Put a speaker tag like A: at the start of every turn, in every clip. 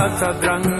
A: सद्रङ्ग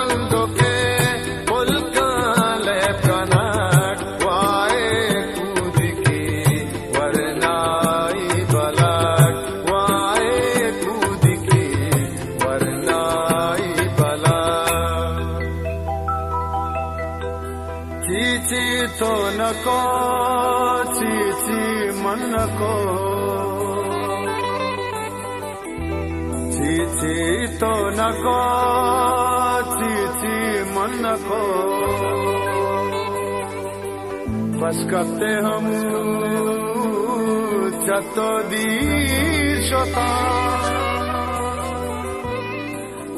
A: চিচি তোনকো চিচি মনকো চিচি তোনকো চিচি মনকো बस करते हम যত দিশতা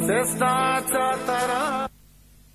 A: চেষ্টা চাতারা